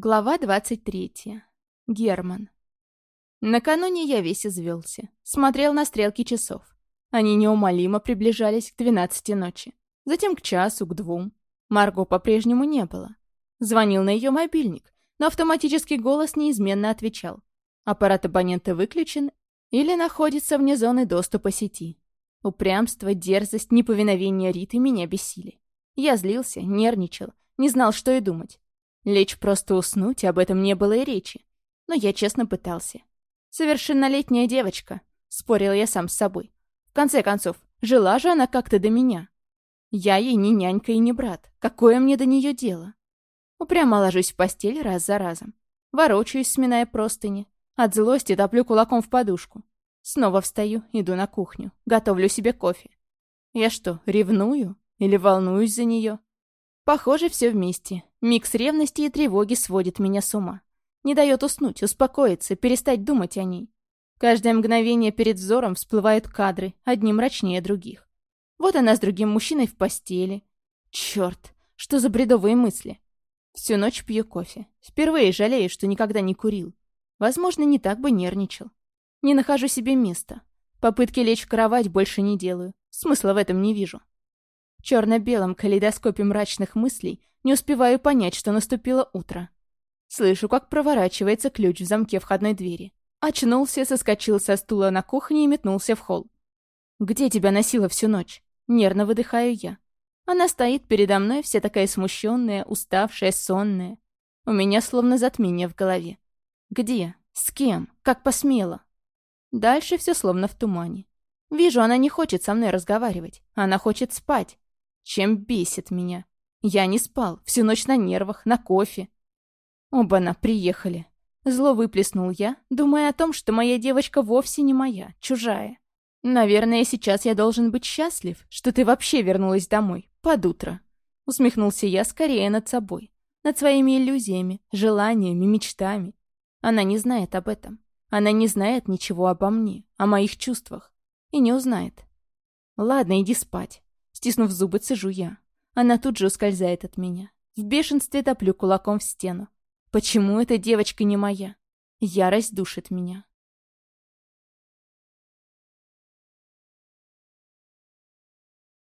Глава 23. Герман. Накануне я весь извелся. Смотрел на стрелки часов. Они неумолимо приближались к 12 ночи. Затем к часу, к двум. Марго по-прежнему не было. Звонил на ее мобильник, но автоматический голос неизменно отвечал. Аппарат абонента выключен или находится вне зоны доступа сети. Упрямство, дерзость, неповиновение Риты меня бесили. Я злился, нервничал, не знал, что и думать. Лечь просто уснуть, об этом не было и речи. Но я честно пытался. Совершеннолетняя девочка, спорил я сам с собой. В конце концов, жила же она как-то до меня. Я ей не нянька и не брат. Какое мне до нее дело? Упрямо ложусь в постель раз за разом. Ворочаюсь, сминая простыни. От злости топлю кулаком в подушку. Снова встаю, иду на кухню. Готовлю себе кофе. Я что, ревную? Или волнуюсь за нее? Похоже, все вместе. Микс ревности и тревоги сводит меня с ума. Не дает уснуть, успокоиться, перестать думать о ней. Каждое мгновение перед взором всплывают кадры, одни мрачнее других. Вот она с другим мужчиной в постели. Черт, что за бредовые мысли. Всю ночь пью кофе. Впервые жалею, что никогда не курил. Возможно, не так бы нервничал. Не нахожу себе места. Попытки лечь в кровать больше не делаю. Смысла в этом не вижу. Черно-белом калейдоскопе мрачных мыслей не успеваю понять, что наступило утро. Слышу, как проворачивается ключ в замке входной двери. Очнулся, соскочил со стула на кухне и метнулся в холл. «Где тебя носила всю ночь?» Нервно выдыхаю я. Она стоит передо мной, вся такая смущенная, уставшая, сонная. У меня словно затмение в голове. Где? С кем? Как посмела? Дальше все словно в тумане. Вижу, она не хочет со мной разговаривать. Она хочет спать. Чем бесит меня. Я не спал, всю ночь на нервах, на кофе. Оба-на, приехали. Зло выплеснул я, думая о том, что моя девочка вовсе не моя, чужая. Наверное, сейчас я должен быть счастлив, что ты вообще вернулась домой, под утро. Усмехнулся я скорее над собой, над своими иллюзиями, желаниями, мечтами. Она не знает об этом. Она не знает ничего обо мне, о моих чувствах. И не узнает. Ладно, иди спать. Стиснув зубы, цежу я. Она тут же ускользает от меня. В бешенстве топлю кулаком в стену. Почему эта девочка не моя? Ярость душит меня.